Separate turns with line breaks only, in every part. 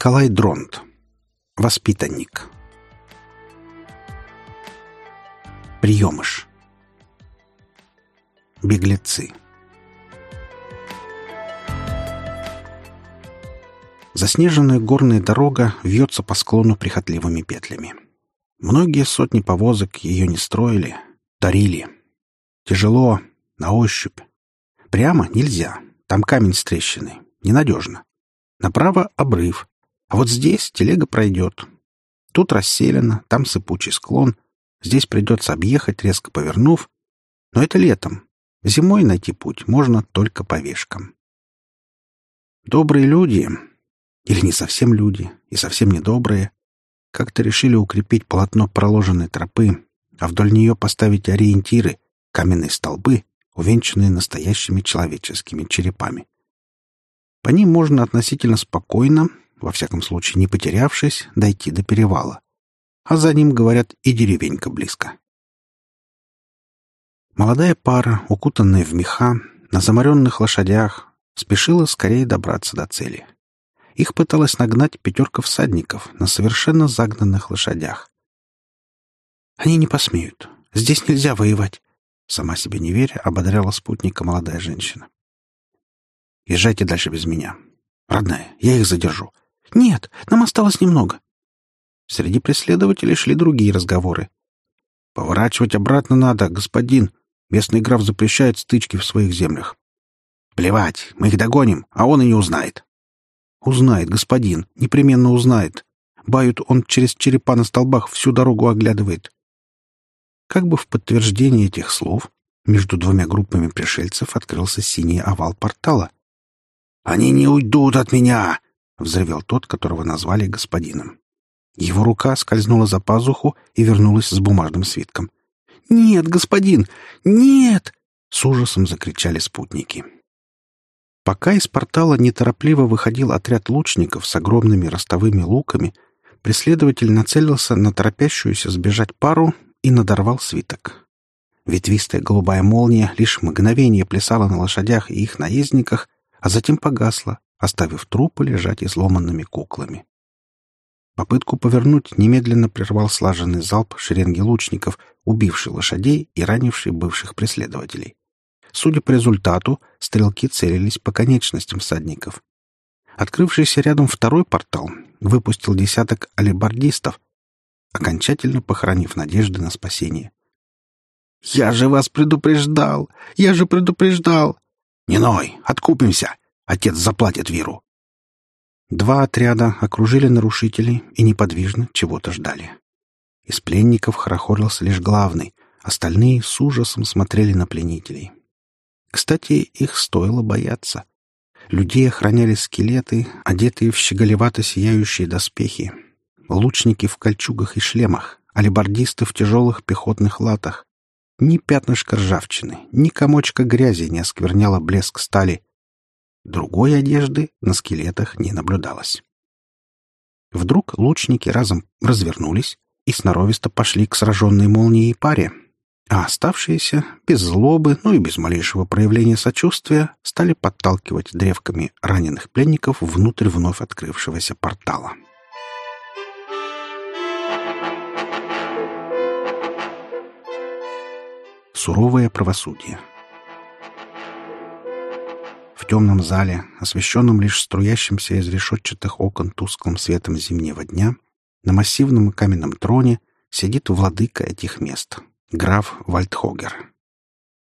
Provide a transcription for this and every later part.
Николай Дронт. Воспитанник. Приемыш. Беглецы. Заснеженная горная дорога вьется по склону прихотливыми петлями. Многие сотни повозок ее не строили, дарили. Тяжело, на ощупь. Прямо нельзя, там камень с трещиной, ненадежно. Направо — обрыв, а вот здесь телега пройдет. Тут расселено, там сыпучий склон. Здесь придется объехать, резко повернув. Но это летом. Зимой найти путь можно только по вешкам. Добрые люди, или не совсем люди, и совсем не добрые, как-то решили укрепить полотно проложенной тропы, а вдоль нее поставить ориентиры, каменные столбы, увенчанные настоящими человеческими черепами. По ним можно относительно спокойно, во всяком случае не потерявшись, дойти до перевала. А за ним, говорят, и деревенька близко. Молодая пара, укутанная в меха, на заморенных лошадях, спешила скорее добраться до цели. Их пыталась нагнать пятерка всадников на совершенно загнанных лошадях. «Они не посмеют. Здесь нельзя воевать», — сама себе не веря, ободряла спутника молодая женщина. «Езжайте дальше без меня. Родная, я их задержу. «Нет, нам осталось немного». Среди преследователей шли другие разговоры. «Поворачивать обратно надо, господин. Местный граф запрещает стычки в своих землях». «Плевать, мы их догоним, а он и не узнает». «Узнает, господин, непременно узнает. Бают он через черепа на столбах всю дорогу оглядывает». Как бы в подтверждение этих слов между двумя группами пришельцев открылся синий овал портала. «Они не уйдут от меня!» — взревел тот, которого назвали господином. Его рука скользнула за пазуху и вернулась с бумажным свитком. «Нет, господин! Нет!» — с ужасом закричали спутники. Пока из портала неторопливо выходил отряд лучников с огромными ростовыми луками, преследователь нацелился на торопящуюся сбежать пару и надорвал свиток. Ветвистая голубая молния лишь мгновение плясала на лошадях и их наездниках, а затем погасла, оставив трупы лежать изломанными куклами. Попытку повернуть немедленно прервал слаженный залп шеренги лучников, убивший лошадей и ранивший бывших преследователей. Судя по результату, стрелки целились по конечностям всадников. Открывшийся рядом второй портал выпустил десяток алибардистов, окончательно похоронив надежды на спасение. «Я же вас предупреждал! Я же предупреждал!» «Не ной! Откупимся! Отец заплатит Виру. Два отряда окружили нарушителей и неподвижно чего-то ждали. Из пленников хорохорился лишь главный, остальные с ужасом смотрели на пленителей. Кстати, их стоило бояться. Людей охраняли скелеты, одетые в щеголевато сияющие доспехи, лучники в кольчугах и шлемах, алибардисты в тяжелых пехотных латах. Ни пятнышка ржавчины, ни комочка грязи не оскверняло блеск стали, Другой одежды на скелетах не наблюдалось. Вдруг лучники разом развернулись и сноровисто пошли к сраженной молнией паре, а оставшиеся, без злобы, ну и без малейшего проявления сочувствия, стали подталкивать древками раненых пленников внутрь вновь открывшегося портала. Суровое правосудие темном зале, освещенном лишь струящимся из решетчатых окон тусклым светом зимнего дня, на массивном каменном троне сидит владыка этих мест — граф Вальдхогер.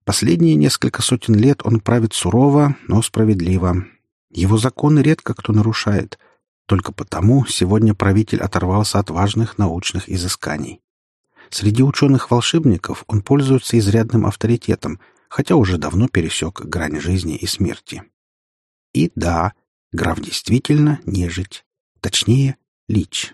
Последние несколько сотен лет он правит сурово, но справедливо. Его законы редко кто нарушает. Только потому сегодня правитель оторвался от важных научных изысканий. Среди ученых-волшебников он пользуется изрядным авторитетом, хотя уже давно пересек грань жизни и смерти. И да, граф действительно нежить. Точнее, лич.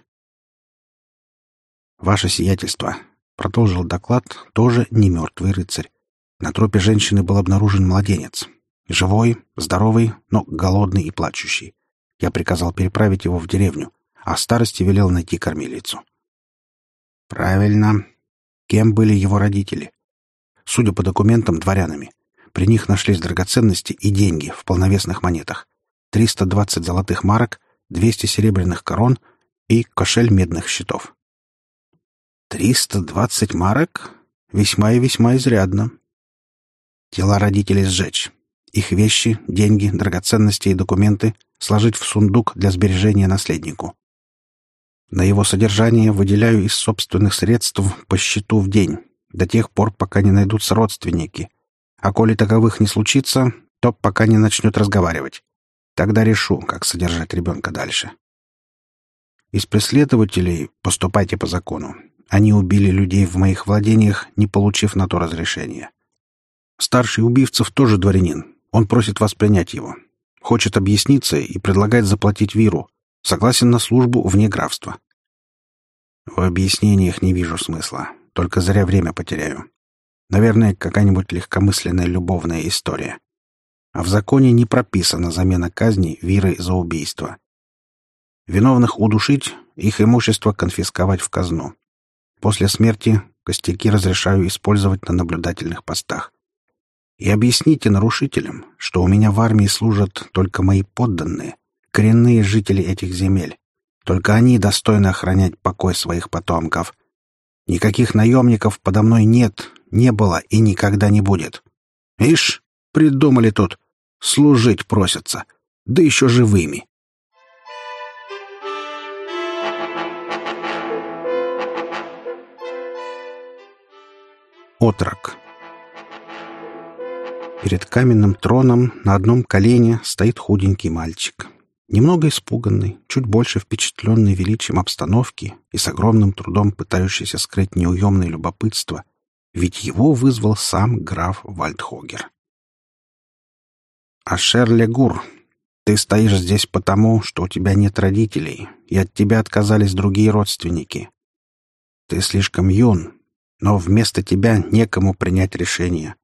«Ваше сиятельство», — продолжил доклад тоже не мертвый рыцарь. На тропе женщины был обнаружен младенец. Живой, здоровый, но голодный и плачущий. Я приказал переправить его в деревню, а старости велел найти кормилицу. Правильно. Кем были его родители? Судя по документам, дворянами. При них нашлись драгоценности и деньги в полновесных монетах. 320 золотых марок, 200 серебряных корон и кошель медных щитов. «Триста двадцать марок? Весьма и весьма изрядно. Тела родителей сжечь. Их вещи, деньги, драгоценности и документы сложить в сундук для сбережения наследнику. На его содержание выделяю из собственных средств по счету в день, до тех пор, пока не найдутся родственники. А коли таковых не случится, то пока не начнет разговаривать. Тогда решу, как содержать ребенка дальше. Из преследователей поступайте по закону. Они убили людей в моих владениях, не получив на то разрешения. Старший убивцев тоже дворянин. Он просит вас принять его. Хочет объясниться и предлагает заплатить Виру. Согласен на службу вне графства. В объяснениях не вижу смысла. Только зря время потеряю. Наверное, какая-нибудь легкомысленная любовная история. А в законе не прописана замена казни Вирой за убийство. Виновных удушить, их имущество конфисковать в казну. После смерти костяки разрешаю использовать на наблюдательных постах. И объясните нарушителям, что у меня в армии служат только мои подданные, коренные жители этих земель. Только они достойны охранять покой своих потомков. Никаких наемников подо мной нет, не было и никогда не будет. Ишь, придумали тут. Служить просятся. Да еще живыми. Отрок. Перед каменным троном на одном колене стоит худенький мальчик. Немного испуганный, чуть больше впечатленный величием обстановки и с огромным трудом пытающийся скрыть неуемное любопытство, ведь его вызвал сам граф Вальдхогер. «А Шерле Гур, ты стоишь здесь потому, что у тебя нет родителей, и от тебя отказались другие родственники. Ты слишком юн, но вместо тебя некому принять решение.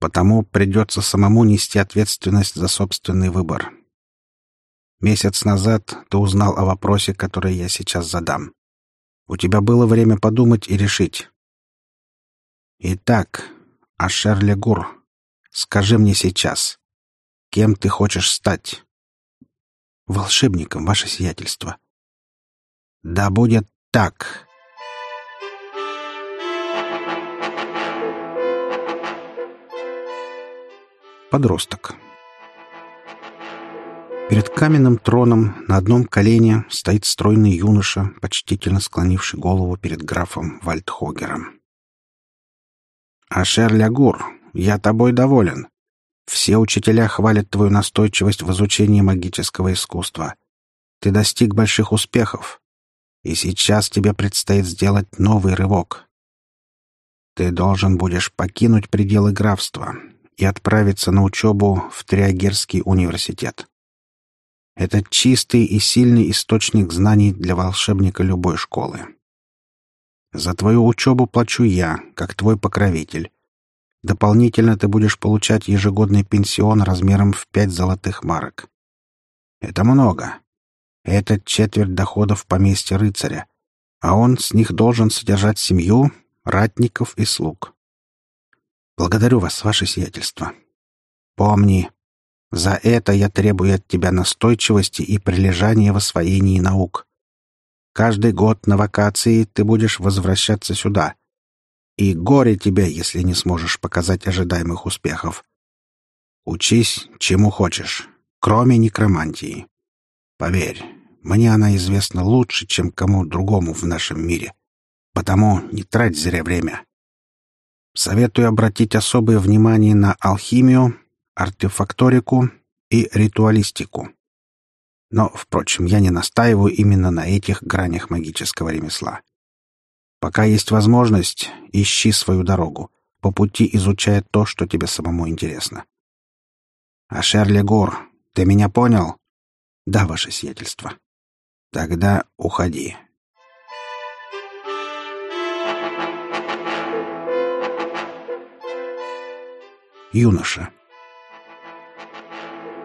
Потому придется самому нести ответственность за собственный выбор. Месяц назад ты узнал о вопросе, который я сейчас задам. У тебя было время подумать и решить. Итак, Ашер Легур, скажи мне сейчас, кем ты хочешь стать? Волшебником, ваше сиятельство. Да будет так. Подросток. Перед каменным троном на одном колене стоит стройный юноша, почтительно склонивший голову перед графом Вальдхогером. «Ашер Лягур, я тобой доволен. Все учителя хвалят твою настойчивость в изучении магического искусства. Ты достиг больших успехов, и сейчас тебе предстоит сделать новый рывок. Ты должен будешь покинуть пределы графства, и отправиться на учебу в Триагерский университет. Это чистый и сильный источник знаний для волшебника любой школы. За твою учебу плачу я, как твой покровитель. Дополнительно ты будешь получать ежегодный пенсион размером в пять золотых марок. Это много. Это четверть доходов поместья рыцаря, а он с них должен содержать семью, ратников и слуг. Благодарю вас, ваше сиятельство. Помни, за это я требую от тебя настойчивости и прилежания в освоении наук. Каждый год на вакации ты будешь возвращаться сюда. И горе тебе, если не сможешь показать ожидаемых успехов. Учись, чему хочешь, кроме некромантии. Поверь, мне она известна лучше, чем кому другому в нашем мире. Потому не трать зря время. Советую обратить особое внимание на алхимию, артефакторику и ритуалистику. Но, впрочем, я не настаиваю именно на этих гранях магического ремесла. Пока есть возможность, ищи свою дорогу, по пути изучая то, что тебе самому интересно. А Шерли Гор, ты меня понял? Да, ваше сиятельство. Тогда уходи. юноша.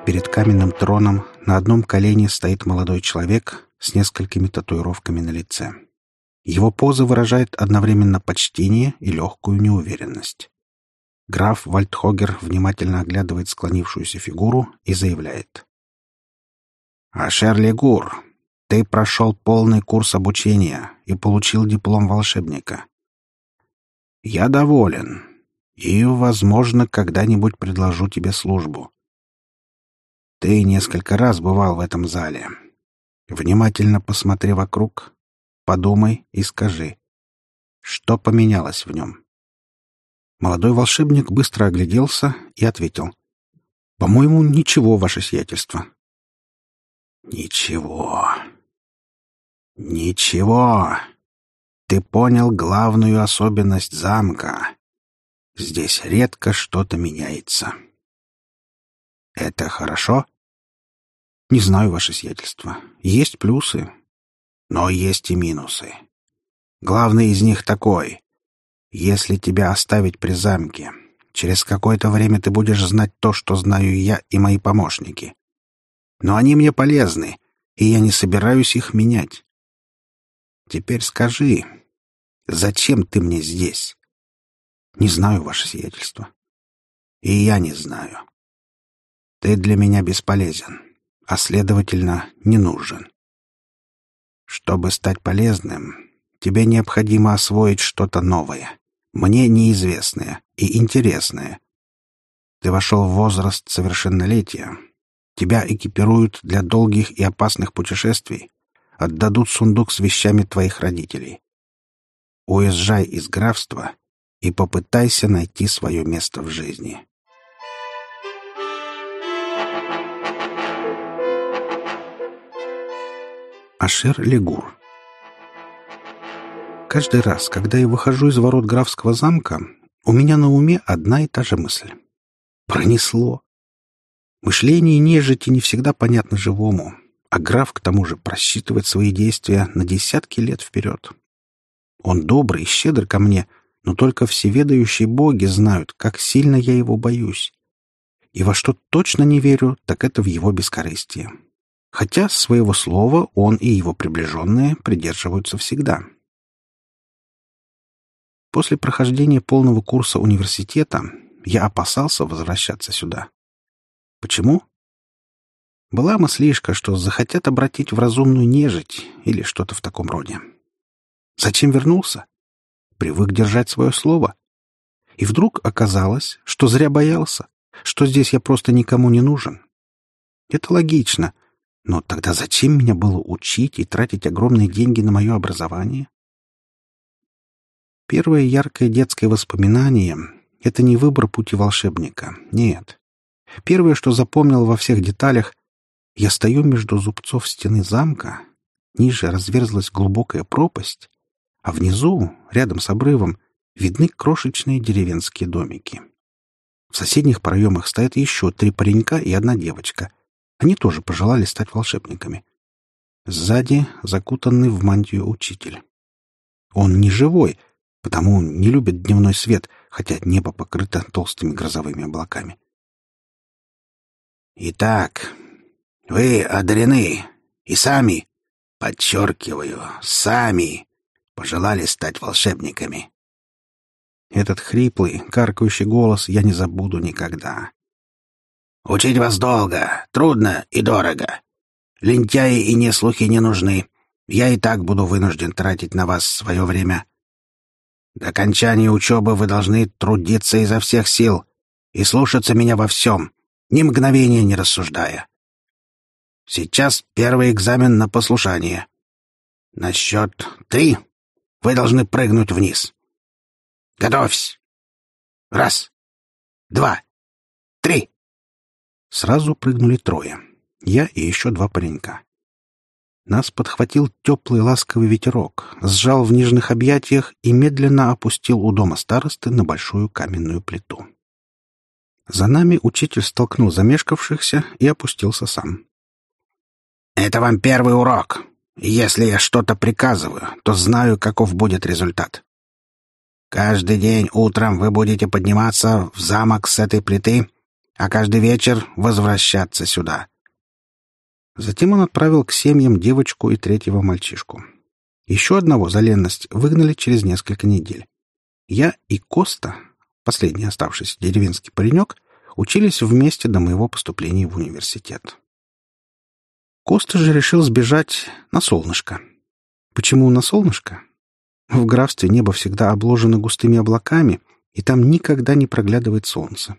Перед каменным троном на одном колене стоит молодой человек с несколькими татуировками на лице. Его поза выражает одновременно почтение и легкую неуверенность. Граф Вальдхогер внимательно оглядывает склонившуюся фигуру и заявляет. А Шерли Гур, ты прошел полный курс обучения и получил диплом волшебника. Я доволен и, возможно, когда-нибудь предложу тебе службу. Ты несколько раз бывал в этом зале. Внимательно посмотри вокруг, подумай и скажи, что поменялось в нем. Молодой волшебник быстро огляделся и ответил. «По-моему, ничего, ваше сиятельство». «Ничего. Ничего. Ты понял главную особенность замка. Здесь редко что-то меняется». «Это хорошо?» «Не знаю, ваше сиятельство. Есть плюсы, но есть и минусы. Главный из них такой. Если тебя оставить при замке, через какое-то время ты будешь знать то, что знаю я и мои помощники. Но они мне полезны, и я не собираюсь их менять. Теперь скажи, зачем ты мне здесь? Не знаю, ваше сиятельство. И я не знаю. Ты для меня бесполезен, а, следовательно, не нужен. Чтобы стать полезным, Тебе необходимо освоить что-то новое, мне неизвестное и интересное. Ты вошел в возраст совершеннолетия. Тебя экипируют для долгих и опасных путешествий, отдадут сундук с вещами твоих родителей. Уезжай из графства и попытайся найти свое место в жизни. Ашер Легур Каждый раз, когда я выхожу из ворот графского замка, у меня на уме одна и та же мысль. Пронесло. Мышление нежити не всегда понятно живому, а граф, к тому же, просчитывает свои действия на десятки лет вперед. Он добрый и щедр ко мне, но только всеведающие боги знают, как сильно я его боюсь. И во что точно не верю, так это в его бескорыстие. Хотя своего слова он и его приближенные придерживаются всегда. После прохождения полного курса университета я опасался возвращаться сюда. Почему? Была мыслишка, что захотят обратить в разумную нежить или что-то в таком роде. Зачем вернулся? Привык держать свое слово. И вдруг оказалось, что зря боялся, что здесь я просто никому не нужен. Это логично, но тогда зачем меня было учить и тратить огромные деньги на мое образование? Первое яркое детское воспоминание — это не выбор пути волшебника. Нет. Первое, что запомнил во всех деталях, я стою между зубцов стены замка, ниже разверзлась глубокая пропасть, а внизу, рядом с обрывом, видны крошечные деревенские домики. В соседних проемах стоят еще три паренька и одна девочка. Они тоже пожелали стать волшебниками. Сзади закутанный в мантию учитель. Он не живой, потому не любят дневной свет, хотя небо покрыто толстыми грозовыми облаками. «Итак, вы одарены и сами, подчеркиваю, сами пожелали стать волшебниками». Этот хриплый, каркающий голос я не забуду никогда. «Учить вас долго, трудно и дорого. Лентяи и неслухи не нужны. Я и так буду вынужден тратить на вас свое время. До окончания учебы вы должны трудиться изо всех сил и слушаться меня во всем, ни мгновения не рассуждая. Сейчас первый экзамен на послушание. На счет три вы должны прыгнуть вниз. Готовься. Раз, два. Сразу прыгнули трое. Я и еще два паренька. Нас подхватил теплый ласковый ветерок, сжал в нежных объятиях и медленно опустил у дома старосты на большую каменную плиту. За нами учитель столкнул замешкавшихся и опустился сам. «Это вам первый урок. Если я что-то приказываю, то знаю, каков будет результат. Каждый день утром вы будете подниматься в замок с этой плиты, а каждый вечер возвращаться сюда. Затем он отправил к семьям девочку и третьего мальчишку. Еще одного за ленность выгнали через несколько недель. Я и Коста, последний оставшийся деревенский паренек, учились вместе до моего поступления в университет. Коста же решил сбежать на солнышко. Почему на солнышко? В графстве небо всегда обложено густыми облаками, и там никогда не проглядывает солнце.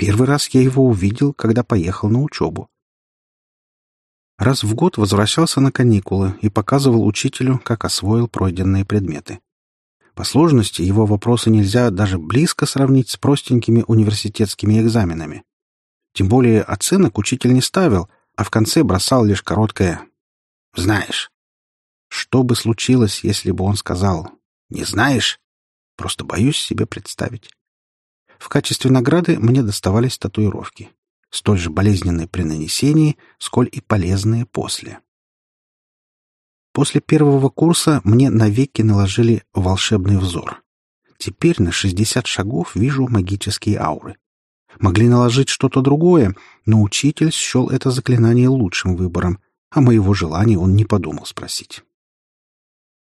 Первый раз я его увидел, когда поехал на учебу. Раз в год возвращался на каникулы и показывал учителю, как освоил пройденные предметы. По сложности его вопросы нельзя даже близко сравнить с простенькими университетскими экзаменами. Тем более оценок учитель не ставил, а в конце бросал лишь короткое «Знаешь». Что бы случилось, если бы он сказал «Не знаешь?» Просто боюсь себе представить. В качестве награды мне доставались татуировки, столь же болезненные при нанесении, сколь и полезные после. После первого курса мне навеки наложили волшебный взор. Теперь на 60 шагов вижу магические ауры. Могли наложить что-то другое, но учитель счел это заклинание лучшим выбором, а моего желания он не подумал спросить.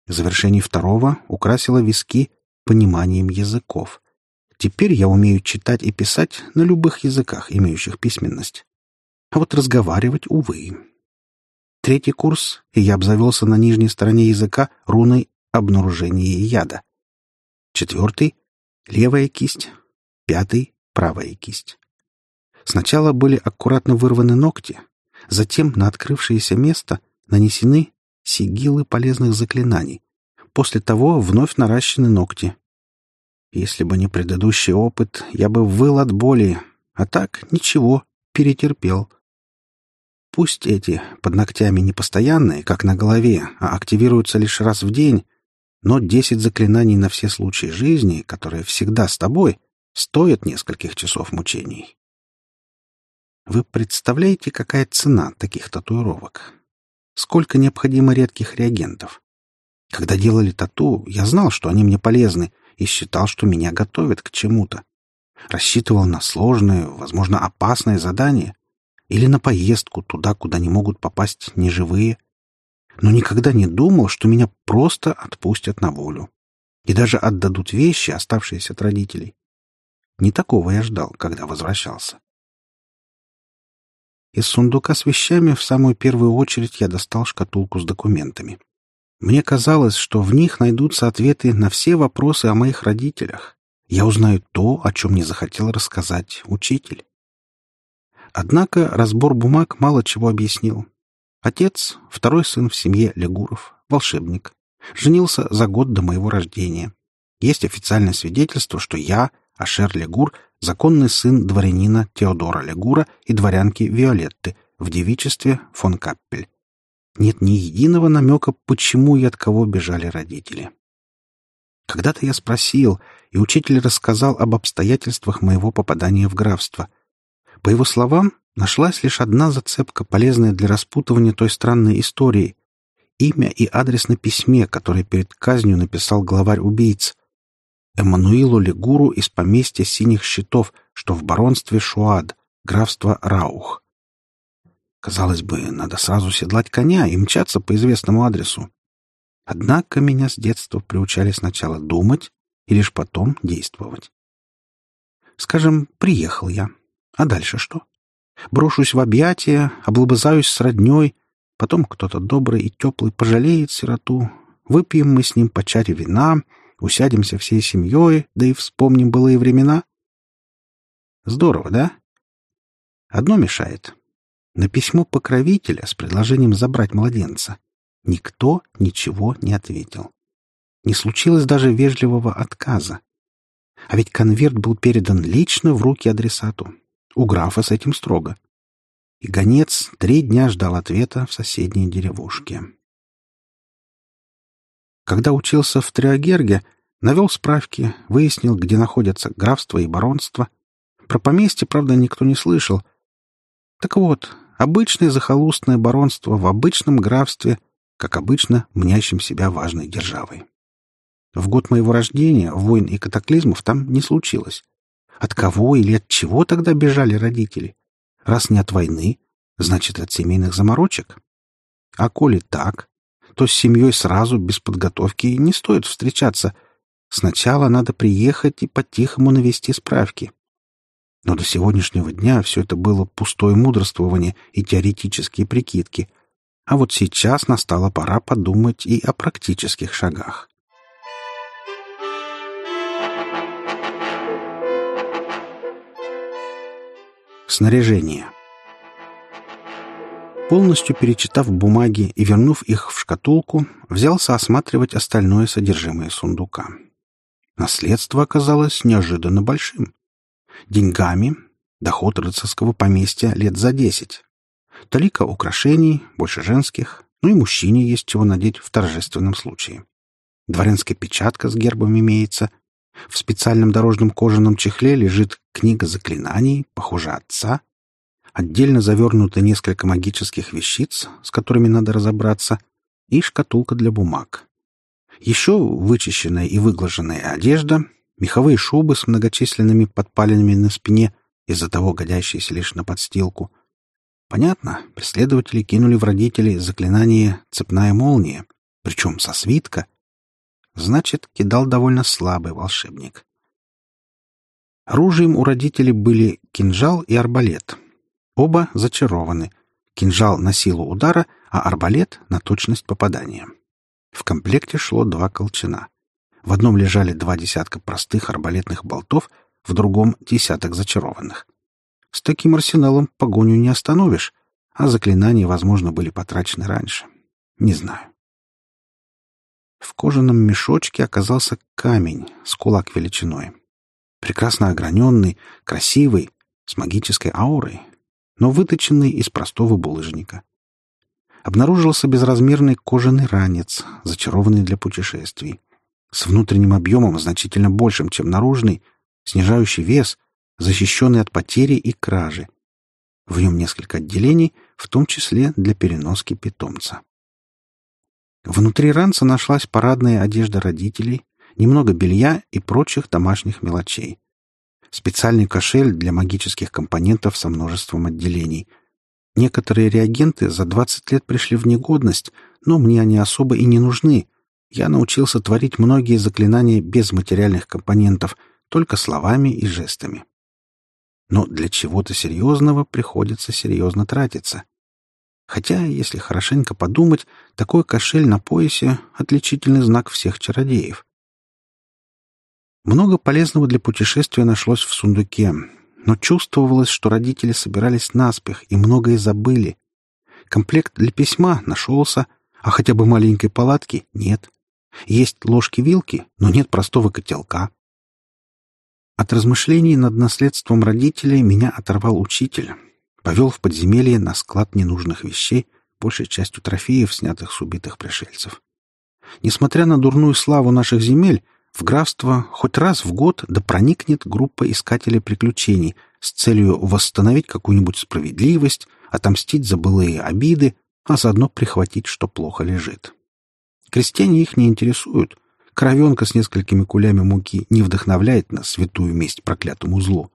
В завершении второго украсила виски пониманием языков. Теперь я умею читать и писать на любых языках, имеющих письменность. А вот разговаривать, увы. Третий курс, и я обзавелся на нижней стороне языка руной обнаружения яда. Четвертый — левая кисть. Пятый — правая кисть. Сначала были аккуратно вырваны ногти, затем на открывшееся место нанесены сигилы полезных заклинаний. После того вновь наращены ногти. Если бы не предыдущий опыт, я бы выл от боли, а так ничего, перетерпел. Пусть эти под ногтями не постоянные, как на голове, а активируются лишь раз в день, но десять заклинаний на все случаи жизни, которые всегда с тобой, стоят нескольких часов мучений. Вы представляете, какая цена таких татуировок? Сколько необходимо редких реагентов? Когда делали тату, я знал, что они мне полезны, и считал, что меня готовят к чему-то. Рассчитывал на сложное, возможно, опасное задание или на поездку туда, куда не могут попасть неживые. Но никогда не думал, что меня просто отпустят на волю и даже отдадут вещи, оставшиеся от родителей. Не такого я ждал, когда возвращался. Из сундука с вещами в самую первую очередь я достал шкатулку с документами. Мне казалось, что в них найдутся ответы на все вопросы о моих родителях. Я узнаю то, о чем не захотел рассказать учитель. Однако разбор бумаг мало чего объяснил. Отец, второй сын в семье Легуров, волшебник, женился за год до моего рождения. Есть официальное свидетельство, что я, Ашер Легур, законный сын дворянина Теодора Легура и дворянки Виолетты в девичестве фон Каппель. Нет ни единого намека, почему и от кого бежали родители. Когда-то я спросил, и учитель рассказал об обстоятельствах моего попадания в графство. По его словам, нашлась лишь одна зацепка, полезная для распутывания той странной истории. Имя и адрес на письме, которое перед казнью написал главарь убийц. Эммануилу Легуру из поместья Синих Щитов, что в баронстве Шуад, графство Раух. Казалось бы, надо сразу седлать коня и мчаться по известному адресу. Однако меня с детства приучали сначала думать и лишь потом действовать. Скажем, приехал я. А дальше что? Брошусь в объятия, облобызаюсь с роднёй, потом кто-то добрый и теплый пожалеет сироту, выпьем мы с ним по чаре вина, усядемся всей семьей, да и вспомним былые времена. Здорово, да? Одно мешает. На письмо покровителя с предложением забрать младенца никто ничего не ответил. Не случилось даже вежливого отказа. А ведь конверт был передан лично в руки адресату. У графа с этим строго. И гонец три дня ждал ответа в соседней деревушке. Когда учился в Триагерге, навел справки, выяснил, где находятся графство и баронство. Про поместье, правда, никто не слышал. Так вот, Обычное захолустное баронство в обычном графстве, как обычно, мнящим себя важной державой. В год моего рождения войн и катаклизмов там не случилось. От кого или от чего тогда бежали родители? Раз не от войны, значит, от семейных заморочек. А коли так, то с семьей сразу, без подготовки, не стоит встречаться. Сначала надо приехать и по-тихому навести справки. Но до сегодняшнего дня все это было пустое мудрствование и теоретические прикидки, А вот сейчас настала пора подумать и о практических шагах. Снаряжение. Полностью перечитав бумаги и вернув их в шкатулку, взялся осматривать остальное содержимое сундука. Наследство оказалось неожиданно большим. Деньгами доход рыцарского поместья лет за десять. Толика украшений, больше женских, ну и мужчине есть чего надеть в торжественном случае. Дворянская печатка с гербом имеется, в специальном дорожном кожаном чехле лежит книга заклинаний, похоже, отца. Отдельно завернуто несколько магических вещиц, с которыми надо разобраться, и шкатулка для бумаг. Еще вычищенная и выглаженная одежда, меховые шубы с многочисленными подпалинами на спине, из-за того годящиеся лишь на подстилку. Понятно, преследователи кинули в родителей заклинание «цепная молния», причем со свитка — Значит, кидал довольно слабый волшебник. Оружием у родителей были кинжал и арбалет. Оба зачарованы. Кинжал на силу удара, а арбалет — на точность попадания. В комплекте шло два колчана. В одном лежали два десятка простых арбалетных болтов, в другом — десяток зачарованных. С таким арсеналом погоню не остановишь, а заклинания, возможно, были потрачены раньше. Не знаю. В кожаном мешочке оказался камень с кулак величиной. Прекрасно ограненный, красивый, с магической аурой, но выточенный из простого булыжника. Обнаружился безразмерный кожаный ранец, зачарованный для путешествий, с внутренним объемом значительно большим, чем наружный, снижающий вес, защищенный от потери и кражи. В нем несколько отделений, в том числе для переноски питомца. Внутри ранца нашлась парадная одежда родителей, немного белья и прочих домашних мелочей. Специальный кошель для магических компонентов со множеством отделений. Некоторые реагенты за 20 лет пришли в негодность, но мне они особо и не нужны. Я научился творить многие заклинания без материальных компонентов, только словами и жестами. Но для чего-то серьезного приходится серьезно тратиться. Хотя, если хорошенько подумать, такой кошель на поясе — отличительный знак всех чародеев. Много полезного для путешествия нашлось в сундуке, но чувствовалось, что родители собирались наспех и многое забыли. Комплект для письма нашелся, а хотя бы маленькой палатки — нет. Есть ложки-вилки, но нет простого котелка. От размышлений над наследством родителей меня оторвал учитель — повел в подземелье на склад ненужных вещей, большей частью трофеев, снятых с убитых пришельцев. Несмотря на дурную славу наших земель, в графство хоть раз в год да проникнет группа искателей приключений с целью восстановить какую-нибудь справедливость, отомстить за былые обиды, а заодно прихватить, что плохо лежит. Крестьяне их не интересуют. Кровенка с несколькими кулями муки не вдохновляет на святую месть проклятому злу.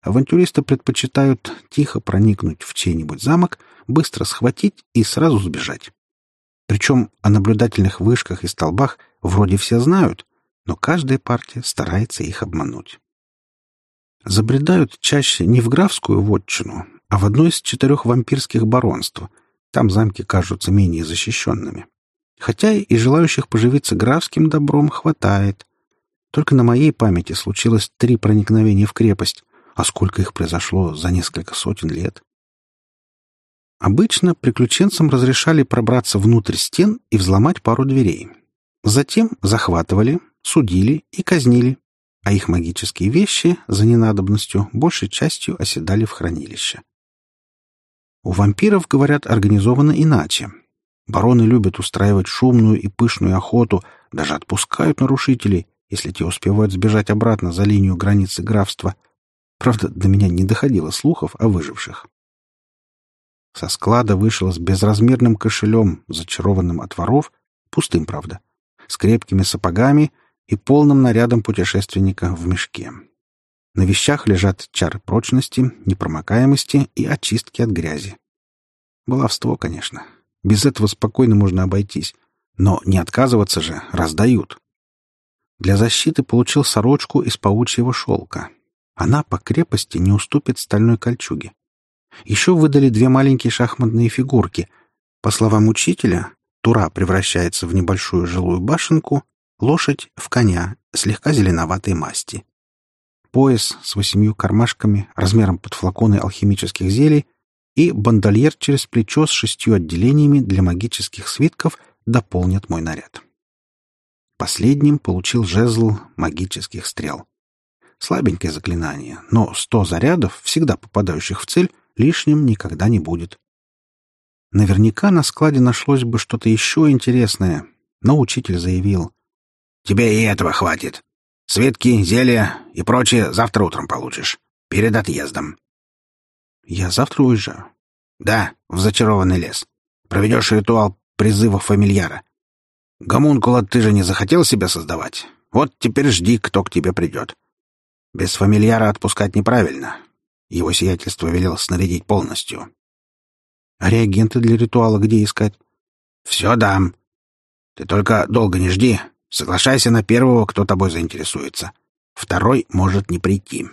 Авантюристы предпочитают тихо проникнуть в чей-нибудь замок, быстро схватить и сразу сбежать. Причем о наблюдательных вышках и столбах вроде все знают, но каждая партия старается их обмануть. Забредают чаще не в графскую вотчину, а в одно из четырех вампирских баронств. Там замки кажутся менее защищенными. Хотя и желающих поживиться графским добром хватает. Только на моей памяти случилось три проникновения в крепость, а сколько их произошло за несколько сотен лет? Обычно приключенцам разрешали пробраться внутрь стен и взломать пару дверей. Затем захватывали, судили и казнили, а их магические вещи за ненадобностью большей частью оседали в хранилище. У вампиров, говорят, организовано иначе. Бароны любят устраивать шумную и пышную охоту, даже отпускают нарушителей, если те успевают сбежать обратно за линию границы графства — Правда, до меня не доходило слухов о выживших. Со склада вышел с безразмерным кошелем, зачарованным от воров, пустым, правда, с крепкими сапогами и полным нарядом путешественника в мешке. На вещах лежат чары прочности, непромокаемости и очистки от грязи. Баловство, конечно. Без этого спокойно можно обойтись. Но не отказываться же, раздают. Для защиты получил сорочку из паучьего шелка. Она по крепости не уступит стальной кольчуге. Еще выдали две маленькие шахматные фигурки. По словам учителя, тура превращается в небольшую жилую башенку, лошадь — в коня слегка зеленоватой масти. Пояс с восемью кармашками размером под флаконы алхимических зелий и бандольер через плечо с шестью отделениями для магических свитков дополнят мой наряд. Последним получил жезл магических стрел. Слабенькое заклинание, но сто зарядов, всегда попадающих в цель, лишним никогда не будет. Наверняка на складе нашлось бы что-то еще интересное, но учитель заявил. «Тебе и этого хватит. Светки, зелья и прочее завтра утром получишь. Перед отъездом». «Я завтра уезжаю?» «Да, в зачарованный лес. Проведешь ритуал призыва фамильяра. Гомункула ты же не захотел себя создавать. Вот теперь жди, кто к тебе придет. Без фамильяра отпускать неправильно. Его сиятельство велел снарядить полностью. А реагенты для ритуала где искать? Все дам. Ты только долго не жди. Соглашайся на первого, кто тобой заинтересуется. Второй может не прийти.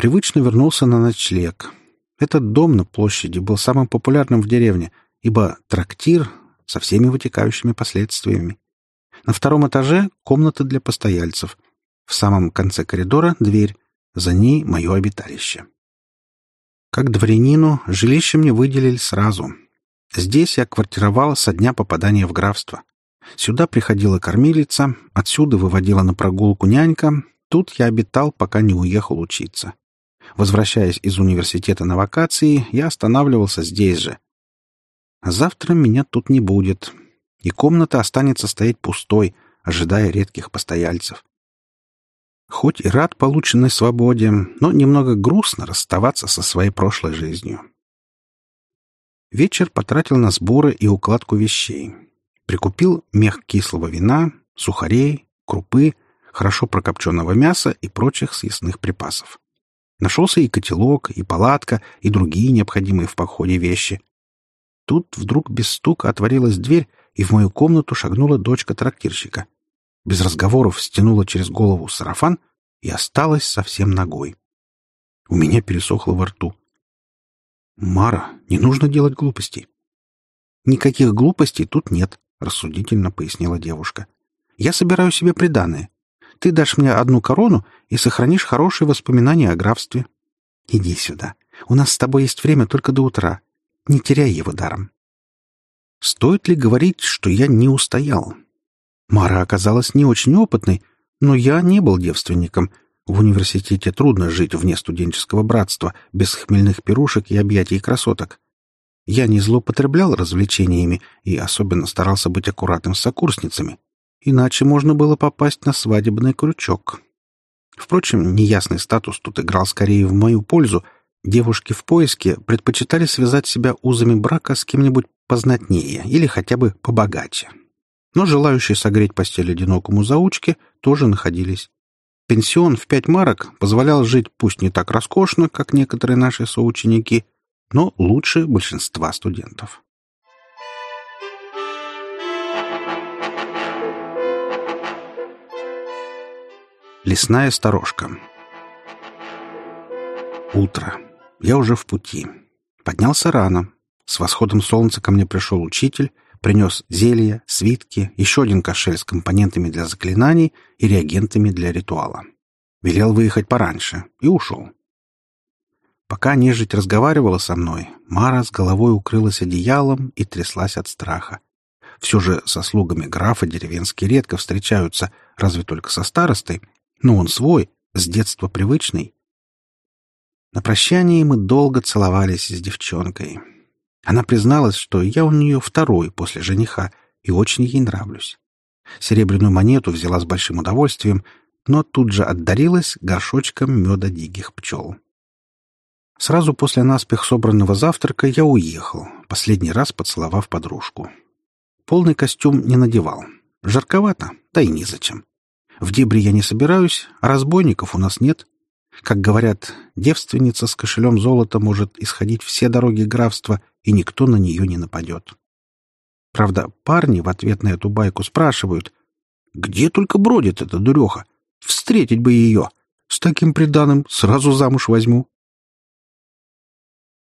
Привычно вернулся на ночлег. Этот дом на площади был самым популярным в деревне, ибо трактир со всеми вытекающими последствиями. На втором этаже — комната для постояльцев — в самом конце коридора дверь, за ней мое обиталище. Как дворянину, жилище мне выделили сразу. Здесь я квартировала со дня попадания в графство. Сюда приходила кормилица, отсюда выводила на прогулку нянька, тут я обитал, пока не уехал учиться. Возвращаясь из университета на вакации, я останавливался здесь же. Завтра меня тут не будет, и комната останется стоять пустой, ожидая редких постояльцев. Хоть и рад полученной свободе, но немного грустно расставаться со своей прошлой жизнью. Вечер потратил на сборы и укладку вещей. Прикупил мех кислого вина, сухарей, крупы, хорошо прокопченного мяса и прочих съестных припасов. Нашелся и котелок, и палатка, и другие необходимые в походе вещи. Тут вдруг без стука отворилась дверь, и в мою комнату шагнула дочка трактирщика — без разговоров стянула через голову сарафан и осталась совсем ногой. У меня пересохло во рту. «Мара, не нужно делать глупостей». «Никаких глупостей тут нет», — рассудительно пояснила девушка. «Я собираю себе приданое. Ты дашь мне одну корону и сохранишь хорошие воспоминания о графстве. Иди сюда. У нас с тобой есть время только до утра. Не теряй его даром». Стоит ли говорить, что я не устоял? Мара оказалась не очень опытной, но я не был девственником. В университете трудно жить вне студенческого братства, без хмельных пирушек и объятий красоток. Я не злоупотреблял развлечениями и особенно старался быть аккуратным с сокурсницами. Иначе можно было попасть на свадебный крючок. Впрочем, неясный статус тут играл скорее в мою пользу. Девушки в поиске предпочитали связать себя узами брака с кем-нибудь познатнее или хотя бы побогаче но желающие согреть постель одинокому заучке тоже находились. Пенсион в пять марок позволял жить пусть не так роскошно, как некоторые наши соученики, но лучше большинства студентов. Лесная сторожка Утро. Я уже в пути. Поднялся рано. С восходом солнца ко мне пришел учитель — принес зелья, свитки, еще один кошель с компонентами для заклинаний и реагентами для ритуала. Велел выехать пораньше и ушел. Пока нежить разговаривала со мной, Мара с головой укрылась одеялом и тряслась от страха. Все же со слугами графа деревенские редко встречаются, разве только со старостой, но он свой, с детства привычный. На прощании мы долго целовались с девчонкой. Она призналась, что я у нее второй после жениха и очень ей нравлюсь. Серебряную монету взяла с большим удовольствием, но тут же отдарилась горшочком меда диких пчел. Сразу после наспех собранного завтрака я уехал, последний раз поцеловав подружку. Полный костюм не надевал. Жарковато, да и незачем. В дебри я не собираюсь, разбойников у нас нет. Как говорят, девственница с кошелем золота может исходить все дороги графства, и никто на нее не нападет. Правда, парни в ответ на эту байку спрашивают, где только бродит эта дуреха? Встретить бы ее. С таким приданым сразу замуж возьму.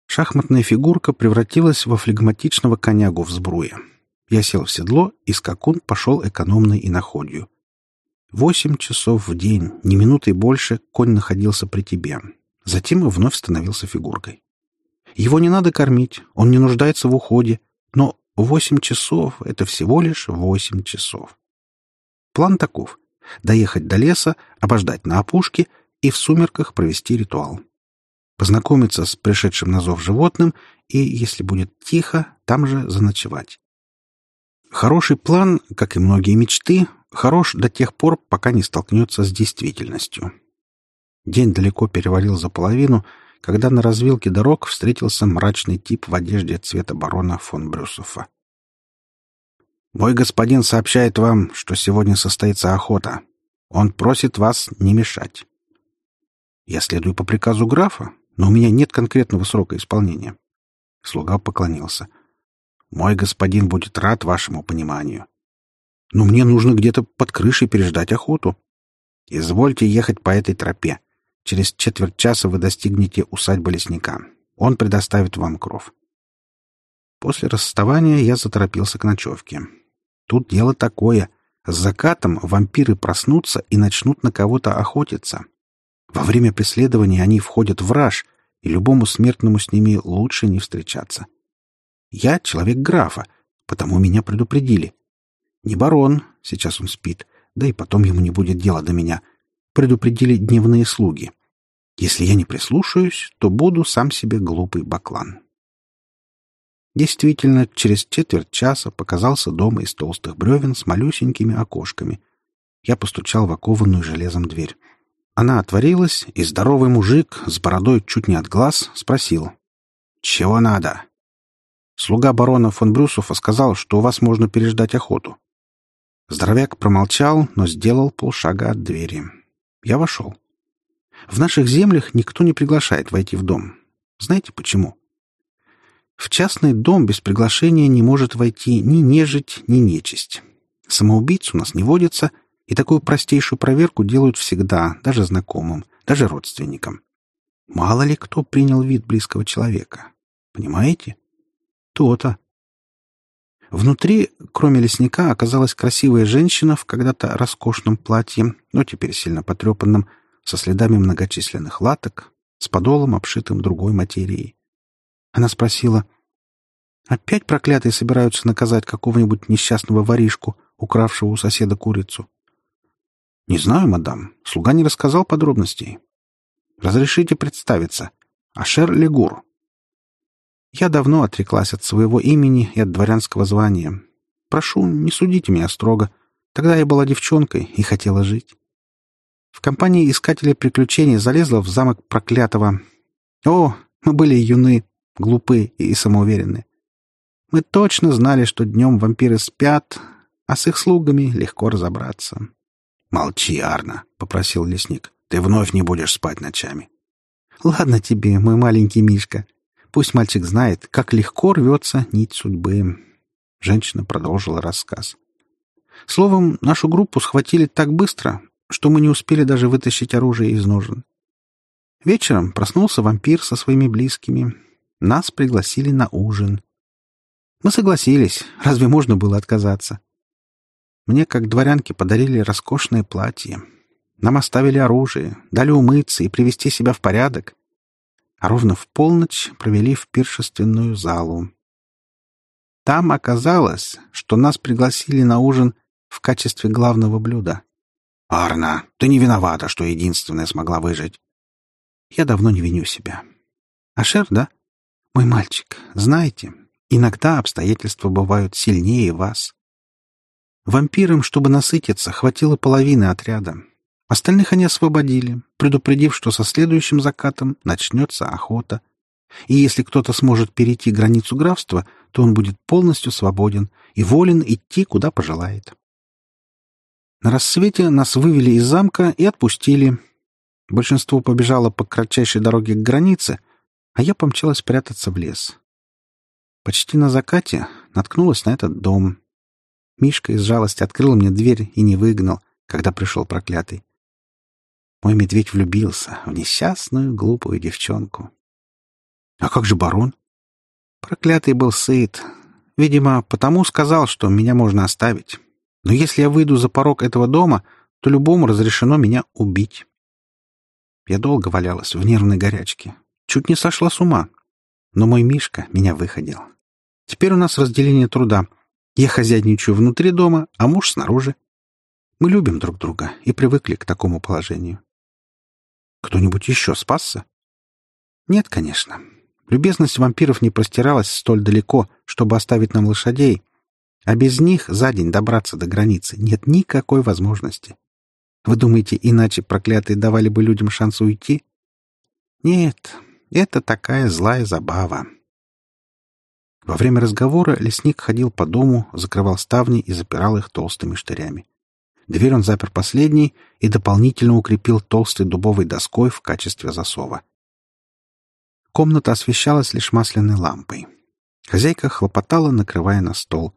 Шахматная фигурка превратилась во флегматичного конягу в сбруе. Я сел в седло, и скакун пошел экономной и находью. Восемь часов в день, ни минуты больше, конь находился при тебе. Затем вновь становился фигуркой. Его не надо кормить, он не нуждается в уходе, но восемь часов — это всего лишь восемь часов. План таков — доехать до леса, обождать на опушке и в сумерках провести ритуал. Познакомиться с пришедшим на зов животным и, если будет тихо, там же заночевать. Хороший план, как и многие мечты, хорош до тех пор, пока не столкнется с действительностью. День далеко перевалил за половину, когда на развилке дорог встретился мрачный тип в одежде цвета барона фон Брюсофа. «Мой господин сообщает вам, что сегодня состоится охота. Он просит вас не мешать». «Я следую по приказу графа, но у меня нет конкретного срока исполнения». Слуга поклонился. «Мой господин будет рад вашему пониманию. Но мне нужно где-то под крышей переждать охоту. Извольте ехать по этой тропе. Через четверть часа вы достигнете усадьбы лесника. Он предоставит вам кров. После расставания я заторопился к ночевке. Тут дело такое. С закатом вампиры проснутся и начнут на кого-то охотиться. Во время преследования они входят в раж, и любому смертному с ними лучше не встречаться. Я человек графа, потому меня предупредили. Не барон, сейчас он спит, да и потом ему не будет дела до меня. Предупредили дневные слуги. Если я не прислушаюсь, то буду сам себе глупый баклан. Действительно, через четверть часа показался дом из толстых бревен с малюсенькими окошками. Я постучал в окованную железом дверь. Она отворилась, и здоровый мужик с бородой чуть не от глаз спросил. «Чего надо?» Слуга барона фон Брюсова сказал, что у вас можно переждать охоту. Здоровяк промолчал, но сделал полшага от двери. Я вошел. В наших землях никто не приглашает войти в дом. Знаете почему? В частный дом без приглашения не может войти ни нежить, ни нечисть. Самоубийц у нас не водится, и такую простейшую проверку делают всегда, даже знакомым, даже родственникам. Мало ли кто принял вид близкого человека. Понимаете? То-то. Внутри, кроме лесника, оказалась красивая женщина в когда-то роскошном платье, но теперь сильно потрепанном, со следами многочисленных латок, с подолом, обшитым другой материей. Она спросила, «Опять проклятые собираются наказать какого-нибудь несчастного воришку, укравшего у соседа курицу?» «Не знаю, мадам. Слуга не рассказал подробностей. Разрешите представиться. Ашер Легур, я давно отреклась от своего имени и от дворянского звания. Прошу, не судите меня строго. Тогда я была девчонкой и хотела жить. В компании искателей приключений залезла в замок проклятого. О, мы были юны, глупы и самоуверенны. Мы точно знали, что днем вампиры спят, а с их слугами легко разобраться. — Молчи, Арна, — попросил лесник. — Ты вновь не будешь спать ночами. — Ладно тебе, мой маленький Мишка. Пусть мальчик знает, как легко рвется нить судьбы. Женщина продолжила рассказ. Словом, нашу группу схватили так быстро, что мы не успели даже вытащить оружие из ножен. Вечером проснулся вампир со своими близкими. Нас пригласили на ужин. Мы согласились. Разве можно было отказаться? Мне, как дворянке, подарили роскошное платье. Нам оставили оружие, дали умыться и привести себя в порядок а ровно в полночь провели в пиршественную залу. Там оказалось, что нас пригласили на ужин в качестве главного блюда. «Арна, ты не виновата, что единственная смогла выжить». «Я давно не виню себя». «Ашер, да? Мой мальчик, знаете, иногда обстоятельства бывают сильнее вас». Вампирам, чтобы насытиться, хватило половины отряда, Остальных они освободили, предупредив, что со следующим закатом начнется охота. И если кто-то сможет перейти границу графства, то он будет полностью свободен и волен идти, куда пожелает. На рассвете нас вывели из замка и отпустили. Большинство побежало по кратчайшей дороге к границе, а я помчалась прятаться в лес. Почти на закате наткнулась на этот дом. Мишка из жалости открыл мне дверь и не выгнал, когда пришел проклятый. Мой медведь влюбился в несчастную, глупую девчонку. А как же барон? Проклятый был сыт. Видимо, потому сказал, что меня можно оставить. Но если я выйду за порог этого дома, то любому разрешено меня убить. Я долго валялась в нервной горячке. Чуть не сошла с ума. Но мой Мишка меня выходил. Теперь у нас разделение труда. Я хозяйничаю внутри дома, а муж снаружи. Мы любим друг друга и привыкли к такому положению. Кто-нибудь еще спасся? Нет, конечно. Любезность вампиров не простиралась столь далеко, чтобы оставить нам лошадей, а без них за день добраться до границы нет никакой возможности. Вы думаете, иначе проклятые давали бы людям шанс уйти? Нет, это такая злая забава. Во время разговора лесник ходил по дому, закрывал ставни и запирал их толстыми штырями. Дверь он запер последней и дополнительно укрепил толстой дубовой доской в качестве засова. Комната освещалась лишь масляной лампой. Хозяйка хлопотала, накрывая на стол.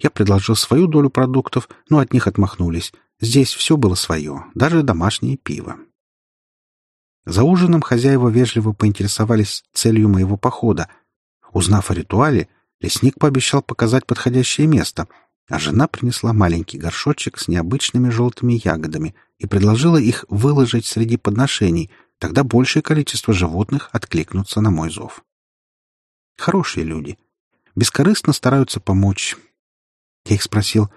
Я предложил свою долю продуктов, но от них отмахнулись. Здесь все было свое, даже домашнее пиво. За ужином хозяева вежливо поинтересовались целью моего похода. Узнав о ритуале, лесник пообещал показать подходящее место, а жена принесла маленький горшочек с необычными желтыми ягодами и предложила их выложить среди подношений, тогда большее количество животных откликнутся на мой зов. Хорошие люди. Бескорыстно стараются помочь. Я их спросил,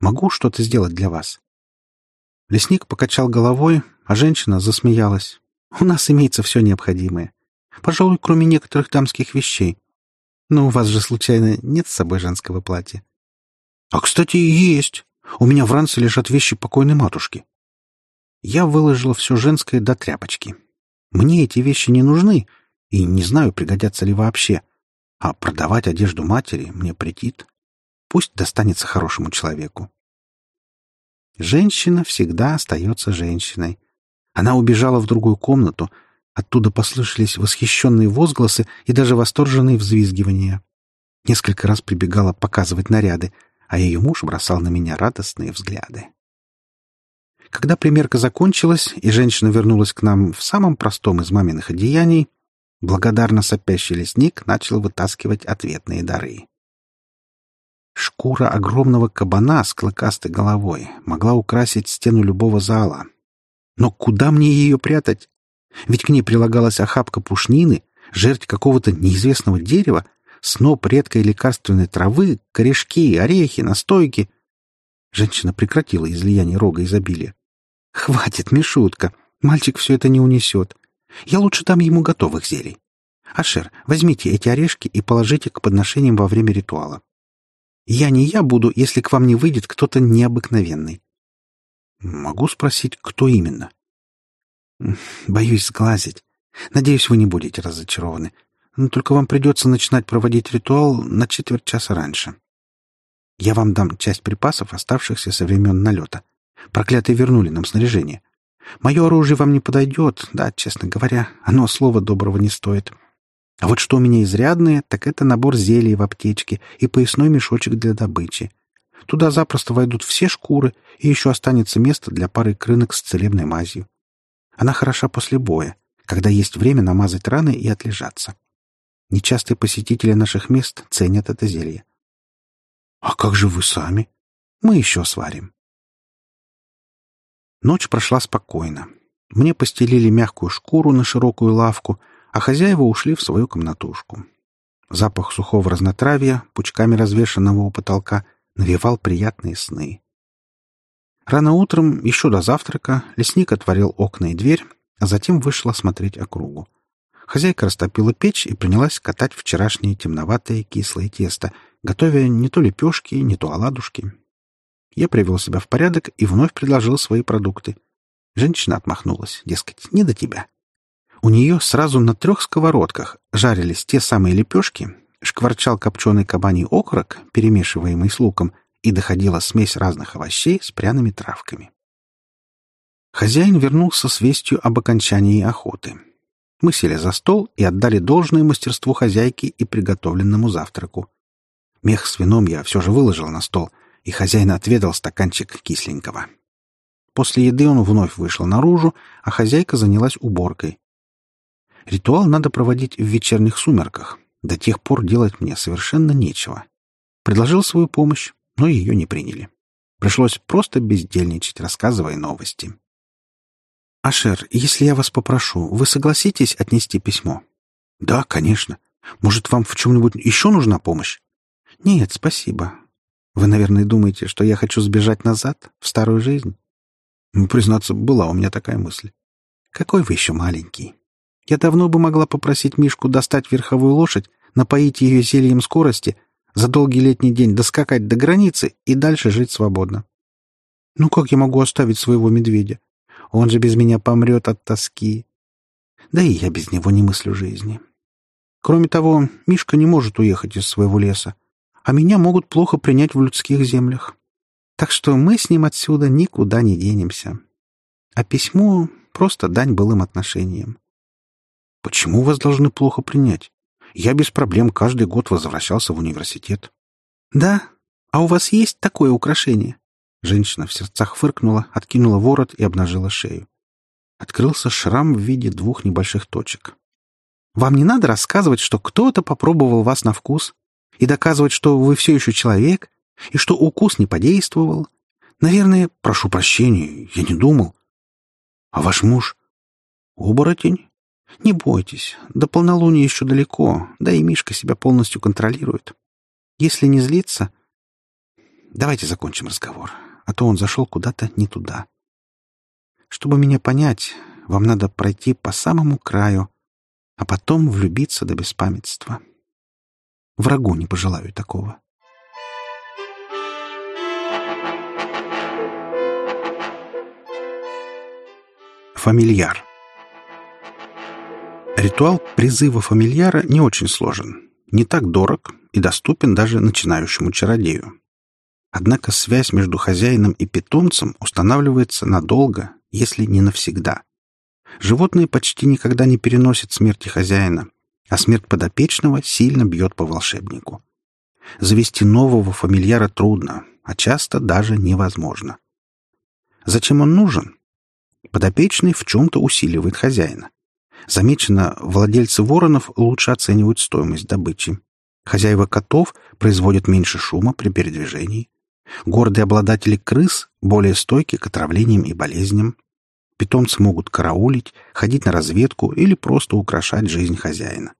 могу что-то сделать для вас? Лесник покачал головой, а женщина засмеялась. У нас имеется все необходимое. Пожалуй, кроме некоторых дамских вещей. Но у вас же, случайно, нет с собой женского платья? А, кстати, есть. У меня в ранце лежат вещи покойной матушки. Я выложила все женское до тряпочки. Мне эти вещи не нужны, и не знаю, пригодятся ли вообще. А продавать одежду матери мне претит. Пусть достанется хорошему человеку. Женщина всегда остается женщиной. Она убежала в другую комнату. Оттуда послышались восхищенные возгласы и даже восторженные взвизгивания. Несколько раз прибегала показывать наряды, а ее муж бросал на меня радостные взгляды. Когда примерка закончилась, и женщина вернулась к нам в самом простом из маминых одеяний, благодарно сопящий лесник начал вытаскивать ответные дары. Шкура огромного кабана с клыкастой головой могла украсить стену любого зала. Но куда мне ее прятать? Ведь к ней прилагалась охапка пушнины, жерть какого-то неизвестного дерева, сноп редкой лекарственной травы, корешки, орехи, настойки. Женщина прекратила излияние рога изобилия. «Хватит, Мишутка, мальчик все это не унесет. Я лучше дам ему готовых зелий. Ашер, возьмите эти орешки и положите к подношениям во время ритуала. Я не я буду, если к вам не выйдет кто-то необыкновенный. Могу спросить, кто именно? Боюсь сглазить. Надеюсь, вы не будете разочарованы. Но только вам придется начинать проводить ритуал на четверть часа раньше. Я вам дам часть припасов, оставшихся со времен налета. Проклятые вернули нам снаряжение. Мое оружие вам не подойдет, да, честно говоря, оно слова доброго не стоит. — а вот что у меня изрядное, так это набор зелий в аптечке и поясной мешочек для добычи. Туда запросто войдут все шкуры, и еще останется место для пары крынок с целебной мазью. Она хороша после боя, когда есть время намазать раны и отлежаться. Нечастые посетители наших мест ценят это зелье. «А как же вы сами?» «Мы еще сварим». Ночь прошла спокойно. Мне постелили мягкую шкуру на широкую лавку — а хозяева ушли в свою комнатушку. Запах сухого разнотравья, пучками развешанного у потолка, навевал приятные сны. Рано утром, еще до завтрака, лесник отворил окна и дверь, а затем вышел осмотреть округу. Хозяйка растопила печь и принялась катать вчерашнее темноватое кислое тесто, готовя не то лепешки, не то оладушки. Я привел себя в порядок и вновь предложил свои продукты. Женщина отмахнулась, дескать, не до тебя. У нее сразу на трех сковородках жарились те самые лепешки, шкварчал копченый кабаний окорок, перемешиваемый с луком, и доходила смесь разных овощей с пряными травками. Хозяин вернулся с вестью об окончании охоты. Мы сели за стол и отдали должное мастерству хозяйки и приготовленному завтраку. Мех с вином я все же выложил на стол, и хозяин отведал стаканчик кисленького. После еды он вновь вышел наружу, а хозяйка занялась уборкой. Ритуал надо проводить в вечерних сумерках. До тех пор делать мне совершенно нечего. Предложил свою помощь, но ее не приняли. Пришлось просто бездельничать, рассказывая новости. «Ашер, если я вас попрошу, вы согласитесь отнести письмо?» «Да, конечно. Может, вам в чем-нибудь еще нужна помощь?» «Нет, спасибо. Вы, наверное, думаете, что я хочу сбежать назад, в старую жизнь?» ну, «Признаться, была у меня такая мысль. Какой вы еще маленький. Я давно бы могла попросить Мишку достать верховую лошадь, напоить ее зельем скорости, за долгий летний день доскакать до границы и дальше жить свободно. Ну как я могу оставить своего медведя? Он же без меня помрет от тоски. Да и я без него не мыслю жизни. Кроме того, Мишка не может уехать из своего леса, а меня могут плохо принять в людских землях. Так что мы с ним отсюда никуда не денемся. А письмо — просто дань былым отношениям. Почему вас должны плохо принять? Я без проблем каждый год возвращался в университет. Да? А у вас есть такое украшение? Женщина в сердцах фыркнула, откинула ворот и обнажила шею. Открылся шрам в виде двух небольших точек. «Вам не надо рассказывать, что кто-то попробовал вас на вкус и доказывать, что вы все еще человек, и что укус не подействовал. Наверное, прошу прощения, я не думал. А ваш муж? Оборотень? Не бойтесь, до полнолуния еще далеко, да и Мишка себя полностью контролирует. Если не злиться... Давайте закончим разговор а то он зашел куда-то не туда. Чтобы меня понять, вам надо пройти по самому краю, а потом влюбиться до беспамятства. Врагу не пожелаю такого. Фамильяр Ритуал призыва фамильяра не очень сложен, не так дорог и доступен даже начинающему чародею. Однако связь между хозяином и питомцем устанавливается надолго, если не навсегда. Животные почти никогда не переносят смерти хозяина, а смерть подопечного сильно бьет по волшебнику. Завести нового фамильяра трудно, а часто даже невозможно. Зачем он нужен? Подопечный в чем-то усиливает хозяина. Замечено, владельцы воронов лучше оценивают стоимость добычи. Хозяева котов производят меньше шума при передвижении. Гордые обладатели крыс более стойки к отравлениям и болезням. Питомцы могут караулить, ходить на разведку или просто украшать жизнь хозяина.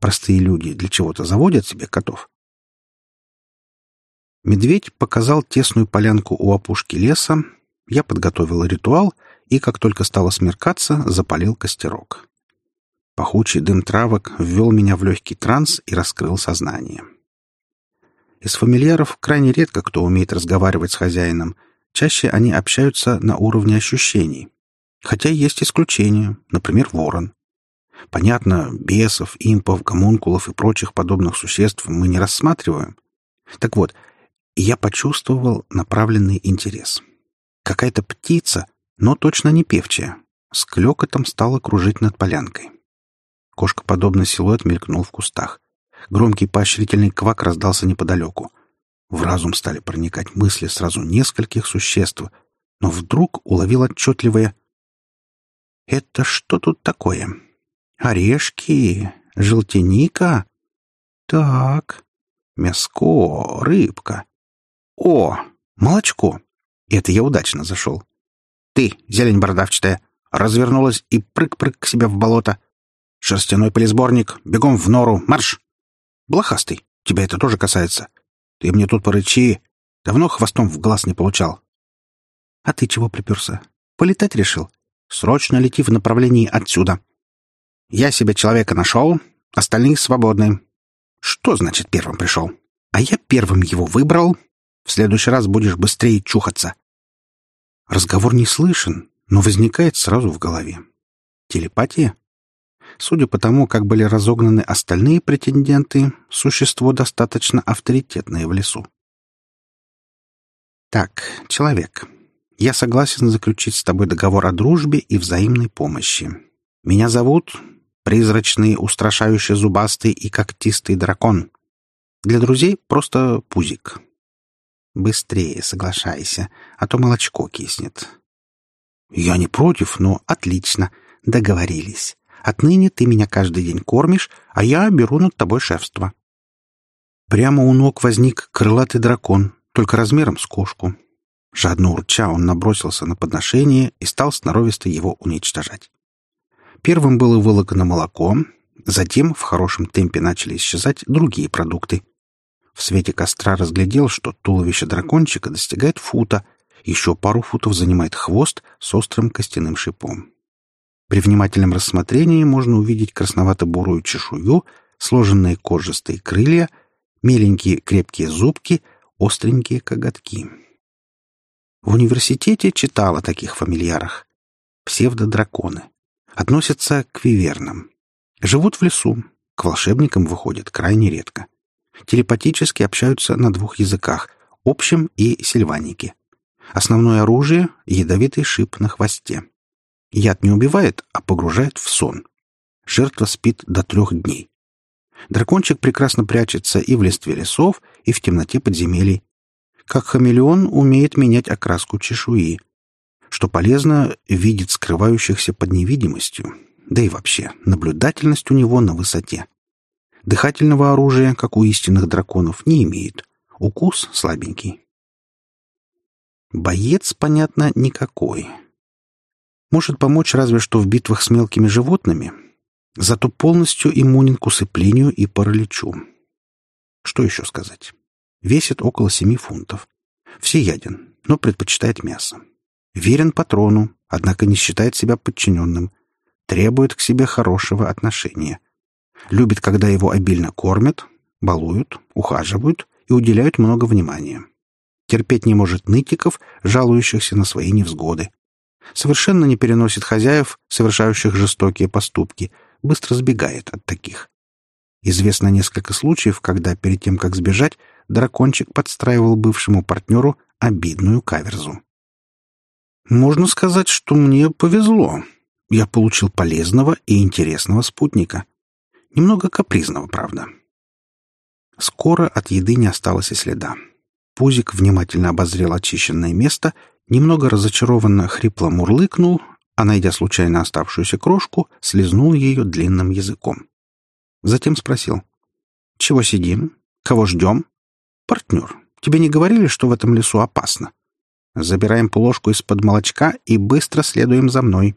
Простые люди для чего-то заводят себе котов. Медведь показал тесную полянку у опушки леса. Я подготовил ритуал и, как только стало смеркаться, запалил костерок. Пахучий дым травок ввел меня в легкий транс и раскрыл сознание. Из фамильяров крайне редко кто умеет разговаривать с хозяином. Чаще они общаются на уровне ощущений. Хотя есть исключения, например, ворон. Понятно, бесов, импов, гомункулов и прочих подобных существ мы не рассматриваем. Так вот, я почувствовал направленный интерес. Какая-то птица, но точно не певчая, с клёкотом стала кружить над полянкой. Кошкоподобный силуэт мелькнул в кустах. Громкий поощрительный квак раздался неподалеку. В разум стали проникать мысли сразу нескольких существ, но вдруг уловил отчетливое «Это что тут такое? Орешки? Желтяника? Так, мяско, рыбка. О, молочко! Это я удачно зашел. Ты, зелень бородавчатая, развернулась и прыг-прыг к себе в болото. Шерстяной полисборник, бегом в нору, марш! Блохастый, тебя это тоже касается. Ты мне тут порычи. Давно хвостом в глаз не получал. А ты чего приперся? Полетать решил? Срочно лети в направлении отсюда. Я себе человека нашел, остальные свободны. Что значит первым пришел? А я первым его выбрал. В следующий раз будешь быстрее чухаться. Разговор не слышен, но возникает сразу в голове. Телепатия? Судя по тому, как были разогнаны остальные претенденты, существо достаточно авторитетное в лесу. Так, человек, я согласен заключить с тобой договор о дружбе и взаимной помощи. Меня зовут призрачный, устрашающий зубастый и когтистый дракон. Для друзей просто пузик. Быстрее соглашайся, а то молочко киснет. Я не против, но отлично. Договорились. Отныне ты меня каждый день кормишь, а я беру над тобой шефство». Прямо у ног возник крылатый дракон, только размером с кошку. Жадно урча он набросился на подношение и стал сноровисто его уничтожать. Первым было вылокано молоко, затем в хорошем темпе начали исчезать другие продукты. В свете костра разглядел, что туловище дракончика достигает фута, еще пару футов занимает хвост с острым костяным шипом. При внимательном рассмотрении можно увидеть красновато-бурую чешую, сложенные кожистые крылья, меленькие крепкие зубки, остренькие коготки. В университете читал о таких фамильярах. Псевдодраконы. Относятся к вивернам. Живут в лесу. К волшебникам выходят крайне редко. Телепатически общаются на двух языках — общем и сильванике. Основное оружие — ядовитый шип на хвосте. Яд не убивает, а погружает в сон. Жертва спит до трех дней. Дракончик прекрасно прячется и в листве лесов, и в темноте подземелий. Как хамелеон умеет менять окраску чешуи — что полезно, видит скрывающихся под невидимостью, да и вообще наблюдательность у него на высоте. Дыхательного оружия, как у истинных драконов, не имеет. Укус слабенький. Боец, понятно, никакой. Может помочь разве что в битвах с мелкими животными, зато полностью иммунен к усыплению и параличу. Что еще сказать? Весит около семи фунтов. Всеяден, но предпочитает мясо. Верен патрону, однако не считает себя подчиненным. Требует к себе хорошего отношения. Любит, когда его обильно кормят, балуют, ухаживают и уделяют много внимания. Терпеть не может нытиков, жалующихся на свои невзгоды. Совершенно не переносит хозяев, совершающих жестокие поступки, быстро сбегает от таких. Известно несколько случаев, когда перед тем, как сбежать, дракончик подстраивал бывшему партнеру обидную каверзу. Можно сказать, что мне повезло. Я получил полезного и интересного спутника. Немного капризного, правда. Скоро от еды не осталось и следа. Пузик внимательно обозрел очищенное место, немного разочарованно хрипло мурлыкнул, а, найдя случайно оставшуюся крошку, слезнул ее длинным языком. Затем спросил. «Чего сидим? Кого ждем?» «Партнер, тебе не говорили, что в этом лесу опасно?» Забираем плошку из-под молочка и быстро следуем за мной.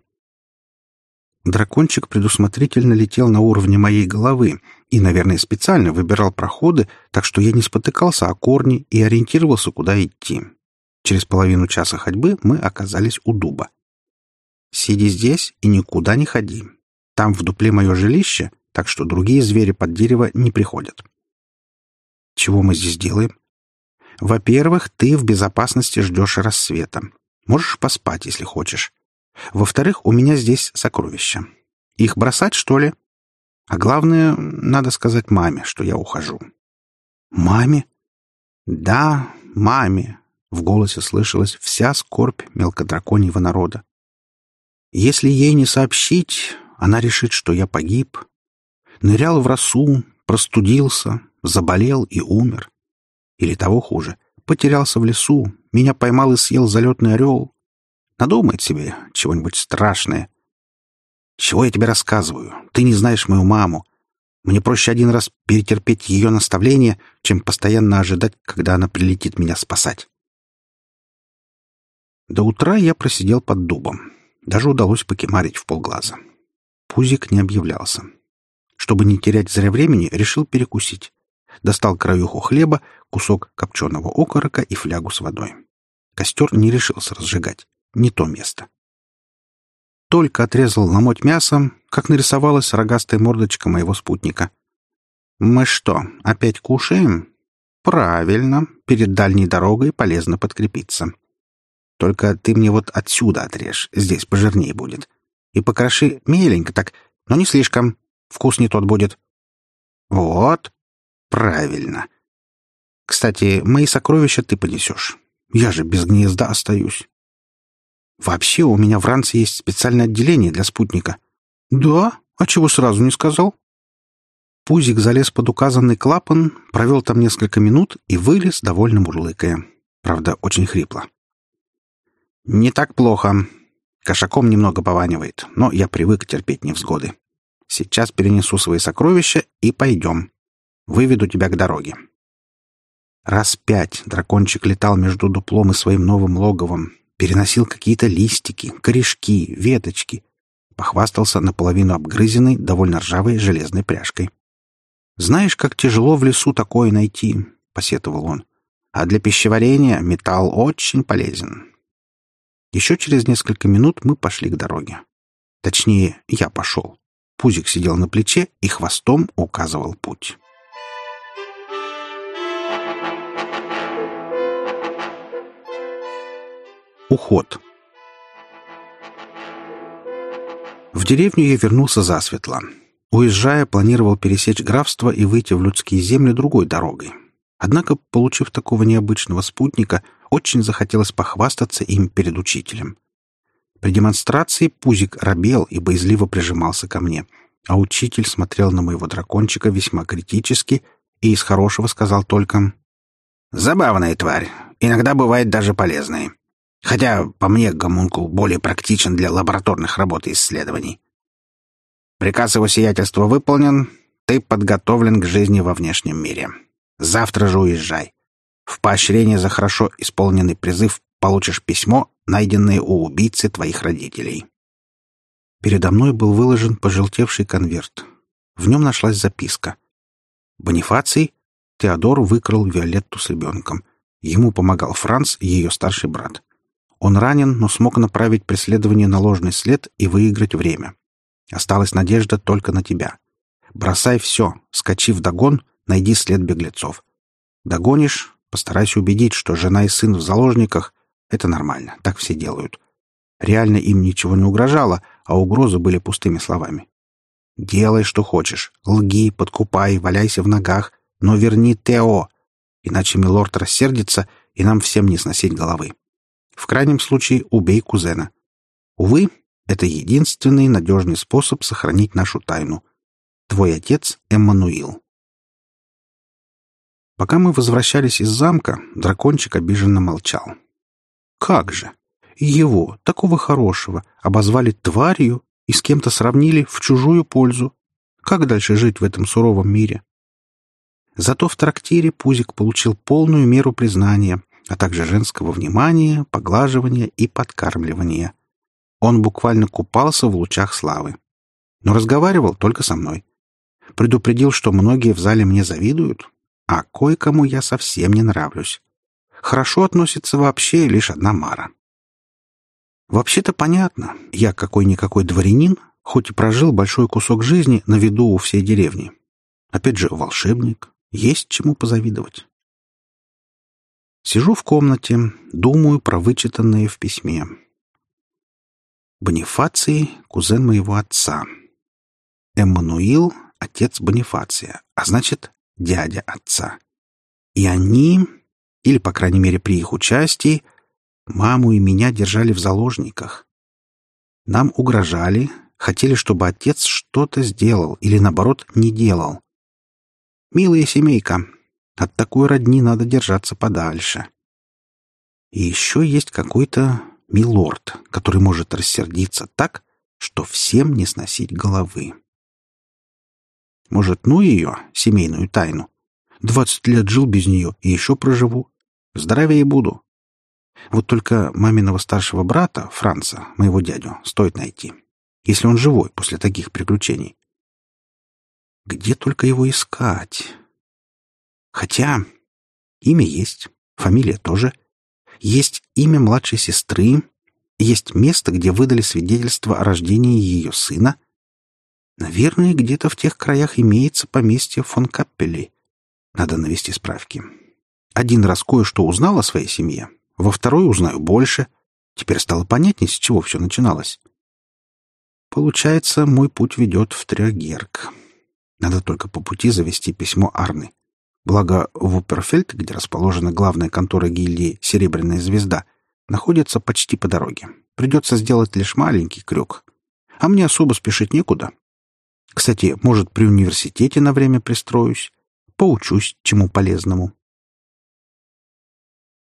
Дракончик предусмотрительно летел на уровне моей головы и, наверное, специально выбирал проходы, так что я не спотыкался о корни и ориентировался, куда идти. Через половину часа ходьбы мы оказались у дуба. «Сиди здесь и никуда не ходи. Там в дупле мое жилище, так что другие звери под дерево не приходят». «Чего мы здесь делаем?» Во-первых, ты в безопасности ждешь рассвета. Можешь поспать, если хочешь. Во-вторых, у меня здесь сокровища. Их бросать, что ли? А главное, надо сказать маме, что я ухожу. Маме? Да, маме. В голосе слышалась вся скорбь мелкодраконьего народа. Если ей не сообщить, она решит, что я погиб. Нырял в росу, простудился, заболел и умер. Или того хуже, потерялся в лесу, меня поймал и съел залетный орел. Надумает себе чего-нибудь страшное. Чего я тебе рассказываю? Ты не знаешь мою маму. Мне проще один раз перетерпеть ее наставление, чем постоянно ожидать, когда она прилетит меня спасать. До утра я просидел под дубом. Даже удалось покемарить в полглаза. Пузик не объявлялся. Чтобы не терять зря времени, решил перекусить достал краюху хлеба, кусок копченого окорока и флягу с водой. Костер не решился разжигать. Не то место. Только отрезал ломоть мяса, как нарисовалась рогастая мордочка моего спутника. «Мы что, опять кушаем?» «Правильно. Перед дальней дорогой полезно подкрепиться. Только ты мне вот отсюда отрежь, здесь пожирнее будет. И покроши меленько так, но не слишком. Вкус не тот будет». «Вот, Правильно. Кстати, мои сокровища ты понесешь. Я же без гнезда остаюсь. Вообще у меня в ранце есть специальное отделение для спутника. Да? А чего сразу не сказал? Пузик залез под указанный клапан, провел там несколько минут и вылез, довольно мурлыкая. Правда, очень хрипло. «Не так плохо. Кошаком немного пованивает, но я привык терпеть невзгоды. Сейчас перенесу свои сокровища и пойдем. Выведу тебя к дороге. Раз пять дракончик летал между дуплом и своим новым логовом, переносил какие-то листики, корешки, веточки. Похвастался наполовину обгрызенной, довольно ржавой железной пряжкой. «Знаешь, как тяжело в лесу такое найти?» — посетовал он. «А для пищеварения металл очень полезен». Еще через несколько минут мы пошли к дороге. Точнее, я пошел. Пузик сидел на плече и хвостом указывал путь. Уход. В деревню я вернулся засветло. Уезжая, планировал пересечь графство и выйти в людские земли другой дорогой. Однако, получив такого необычного спутника, очень захотелось похвастаться им перед учителем. При демонстрации Пузик робел и боязливо прижимался ко мне, а учитель смотрел на моего дракончика весьма критически и из хорошего сказал только «Забавная тварь, иногда бывает даже полезная. Хотя, по мне, гомункул более практичен для лабораторных работ и исследований. Приказ его сиятельства выполнен, ты подготовлен к жизни во внешнем мире. Завтра же уезжай. В поощрение за хорошо исполненный призыв получишь письмо, найденное у убийцы твоих родителей. Передо мной был выложен пожелтевший конверт. В нем нашлась записка. Бонифаций Теодор выкрал Виолетту с ребенком. Ему помогал Франц, ее старший брат. Он ранен, но смог направить преследование на ложный след и выиграть время. Осталась надежда только на тебя. Бросай все, скачи в догон, найди след беглецов. Догонишь, постарайся убедить, что жена и сын в заложниках — это нормально, так все делают. Реально им ничего не угрожало, а угрозы были пустыми словами. Делай, что хочешь, лги, подкупай, валяйся в ногах, но верни Тео, иначе милорд рассердится, и нам всем не сносить головы. В крайнем случае убей кузена. Увы, это единственный надежный способ сохранить нашу тайну. Твой отец Эммануил. Пока мы возвращались из замка, дракончик обиженно молчал. Как же? Его, такого хорошего, обозвали тварью и с кем-то сравнили в чужую пользу. Как дальше жить в этом суровом мире? Зато в трактире Пузик получил полную меру признания, а также женского внимания, поглаживания и подкармливания. Он буквально купался в лучах славы. Но разговаривал только со мной. Предупредил, что многие в зале мне завидуют, а кое-кому я совсем не нравлюсь. Хорошо относится вообще лишь одна Мара. Вообще-то понятно, я какой-никакой дворянин, хоть и прожил большой кусок жизни на виду у всей деревни. Опять же, волшебник, есть чему позавидовать. Сижу в комнате, думаю про вычитанное в письме. Бонифаций — кузен моего отца. Эммануил — отец Бонифация, а значит, дядя отца. И они, или, по крайней мере, при их участии, маму и меня держали в заложниках. Нам угрожали, хотели, чтобы отец что-то сделал или, наоборот, не делал. Милая семейка, от такой родни надо держаться подальше. И еще есть какой-то милорд, который может рассердиться так, что всем не сносить головы. Может, ну ее, семейную тайну. Двадцать лет жил без нее и еще проживу. Здоровее буду. Вот только маминого старшего брата, Франца, моего дядю, стоит найти. Если он живой после таких приключений. Где только его искать? Хотя имя есть, фамилия тоже. Есть имя младшей сестры, есть место, где выдали свидетельство о рождении ее сына. Наверное, где-то в тех краях имеется поместье фон Каппели. Надо навести справки. Один раз кое-что узнал о своей семье, во второй узнаю больше. Теперь стало понятнее, с чего все начиналось. Получается, мой путь ведет в Триогерк. Надо только по пути завести письмо Арны. Благо, Вупперфельд, где расположена главная контора гильдии «Серебряная звезда», находится почти по дороге. Придется сделать лишь маленький крюк. А мне особо спешить некуда. Кстати, может, при университете на время пристроюсь, поучусь чему полезному.